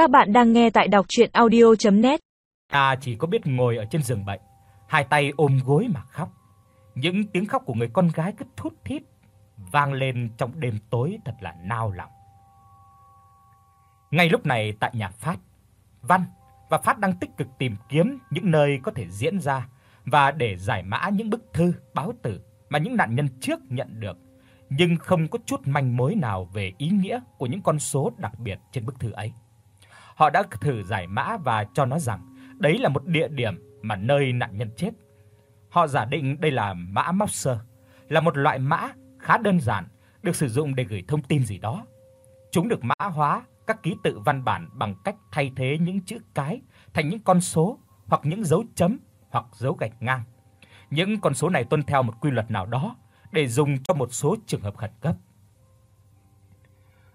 Các bạn đang nghe tại đọc audio net Ta chỉ có biết ngồi ở trên giường bệnh, hai tay ôm gối mà khóc. Những tiếng khóc của người con gái cứ thút thít vang lên trong đêm tối thật là nao lòng. Ngay lúc này tại nhà Phát, Văn và Phát đang tích cực tìm kiếm những nơi có thể diễn ra và để giải mã những bức thư báo tử mà những nạn nhân trước nhận được, nhưng không có chút manh mối nào về ý nghĩa của những con số đặc biệt trên bức thư ấy. Họ đã thử giải mã và cho nó rằng đấy là một địa điểm mà nơi nạn nhân chết. Họ giả định đây là mã Morse, là một loại mã khá đơn giản được sử dụng để gửi thông tin gì đó. Chúng được mã hóa các ký tự văn bản bằng cách thay thế những chữ cái thành những con số hoặc những dấu chấm hoặc dấu gạch ngang. Những con số này tuân theo một quy luật nào đó để dùng cho một số trường hợp khẩn cấp.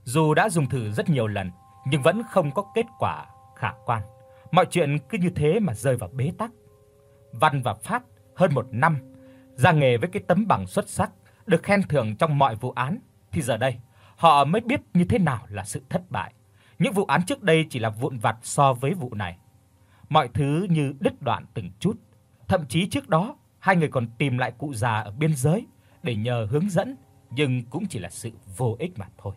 Dù đã dùng thử rất nhiều lần nhưng vẫn không có kết quả khả quan. Mọi chuyện cứ như thế mà rơi vào bế tắc. Văn và Phát hơn một năm ra nghề với cái tấm bằng xuất sắc, được khen thưởng trong mọi vụ án thì giờ đây họ mới biết như thế nào là sự thất bại. Những vụ án trước đây chỉ là vụn vặt so với vụ này. Mọi thứ như đứt đoạn từng chút, thậm chí trước đó hai người còn tìm lại cụ già ở biên giới để nhờ hướng dẫn, nhưng cũng chỉ là sự vô ích mà thôi.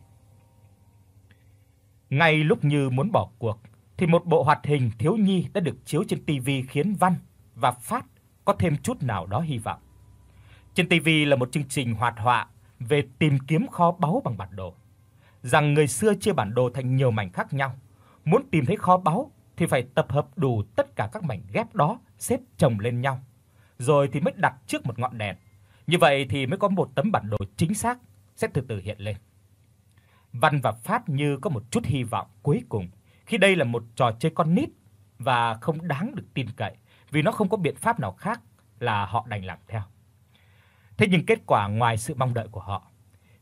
Ngay lúc như muốn bỏ cuộc thì một bộ hoạt hình thiếu nhi đã được chiếu trên tivi khiến Văn và Phát có thêm chút nào đó hy vọng. Trên tivi là một chương trình hoạt họa về tìm kiếm kho báu bằng bản đồ. Rằng người xưa chia bản đồ thành nhiều mảnh khác nhau, muốn tìm thấy kho báu thì phải tập hợp đủ tất cả các mảnh ghép đó xếp chồng lên nhau, rồi thì mới đặt trước một ngọn đèn. Như vậy thì mới có một tấm bản đồ chính xác sẽ từ từ hiện lên. Văn và Phát như có một chút hy vọng cuối cùng khi đây là một trò chơi con nít và không đáng được tin cậy, vì nó không có biện pháp nào khác là họ đành làm theo. Thế nhưng kết quả ngoài sự mong đợi của họ,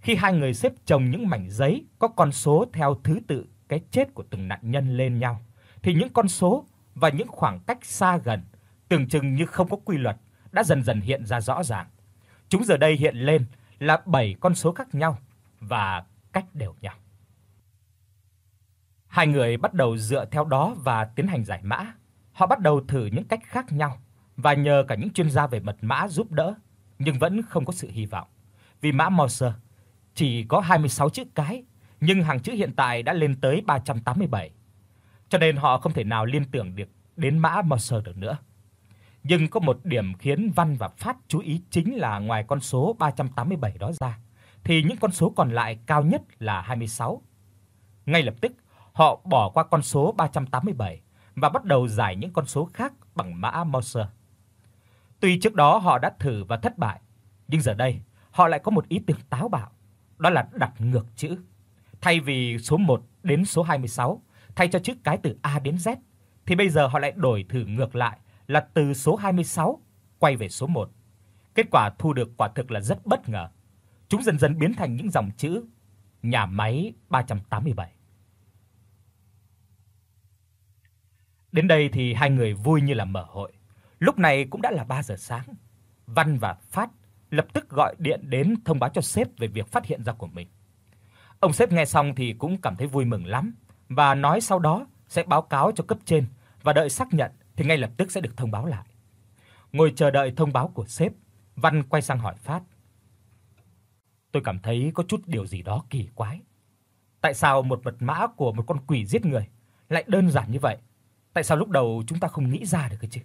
khi hai người xếp chồng những mảnh giấy có con số theo thứ tự cái chết của từng nạn nhân lên nhau, thì những con số và những khoảng cách xa gần tưởng chừng như không có quy luật đã dần dần hiện ra rõ ràng. Chúng giờ đây hiện lên là 7 con số khác nhau và cách đều nhau. Hai người bắt đầu dựa theo đó và tiến hành giải mã. Họ bắt đầu thử những cách khác nhau và nhờ cả những chuyên gia về mật mã giúp đỡ, nhưng vẫn không có sự hy vọng. Vì mã Morse chỉ có 26 chữ cái, nhưng hàng chữ hiện tại đã lên tới 387. Cho nên họ không thể nào liên tưởng được đến mã Morse được nữa. Nhưng có một điểm khiến Văn và Phát chú ý chính là ngoài con số 387 đó ra, thì những con số còn lại cao nhất là 26. Ngay lập tức, họ bỏ qua con số 387 và bắt đầu giải những con số khác bằng mã Morse. Tuy trước đó họ đã thử và thất bại, nhưng giờ đây họ lại có một ý tưởng táo bạo, đó là đặt ngược chữ. Thay vì số 1 đến số 26, thay cho chữ cái từ A đến Z thì bây giờ họ lại đổi thử ngược lại là từ số 26 quay về số 1. Kết quả thu được quả thực là rất bất ngờ. Chúng dần dần biến thành những dòng chữ nhà máy 387. Đến đây thì hai người vui như là mở hội. Lúc này cũng đã là 3 giờ sáng. Văn và Phát lập tức gọi điện đến thông báo cho sếp về việc phát hiện ra của mình. Ông sếp nghe xong thì cũng cảm thấy vui mừng lắm và nói sau đó sẽ báo cáo cho cấp trên và đợi xác nhận thì ngay lập tức sẽ được thông báo lại. Ngồi chờ đợi thông báo của sếp, Văn quay sang hỏi Phát. Tôi cảm thấy có chút điều gì đó kỳ quái. Tại sao một mật mã của một con quỷ giết người lại đơn giản như vậy? Tại sao lúc đầu chúng ta không nghĩ ra được cơ chứ?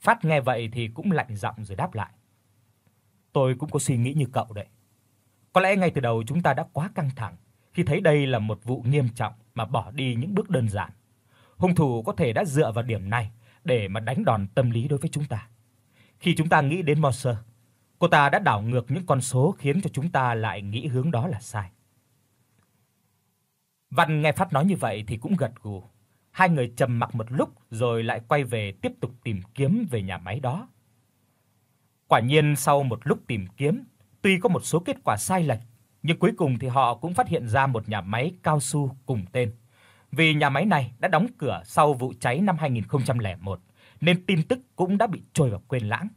Phát nghe vậy thì cũng lạnh giọng rồi đáp lại. Tôi cũng có suy nghĩ như cậu đấy. Có lẽ ngay từ đầu chúng ta đã quá căng thẳng khi thấy đây là một vụ nghiêm trọng mà bỏ đi những bước đơn giản. Hung thủ có thể đã dựa vào điểm này để mà đánh đòn tâm lý đối với chúng ta. Khi chúng ta nghĩ đến morser cô ta đã đảo ngược những con số khiến cho chúng ta lại nghĩ hướng đó là sai. Văn nghe Phát nói như vậy thì cũng gật gù. Hai người trầm mặc một lúc rồi lại quay về tiếp tục tìm kiếm về nhà máy đó. Quả nhiên sau một lúc tìm kiếm, tuy có một số kết quả sai lệch, nhưng cuối cùng thì họ cũng phát hiện ra một nhà máy cao su cùng tên. Vì nhà máy này đã đóng cửa sau vụ cháy năm 2001 nên tin tức cũng đã bị trôi vào quên lãng.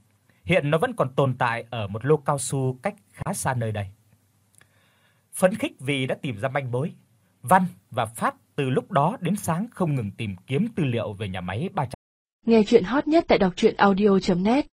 Hiện nó vẫn còn tồn tại ở một lô cao su cách khá xa nơi đây. Phấn khích vì đã tìm ra manh mối, Văn và Phát từ lúc đó đến sáng không ngừng tìm kiếm tư liệu về nhà máy 300. Nghe chuyện hot nhất tại đọc audio net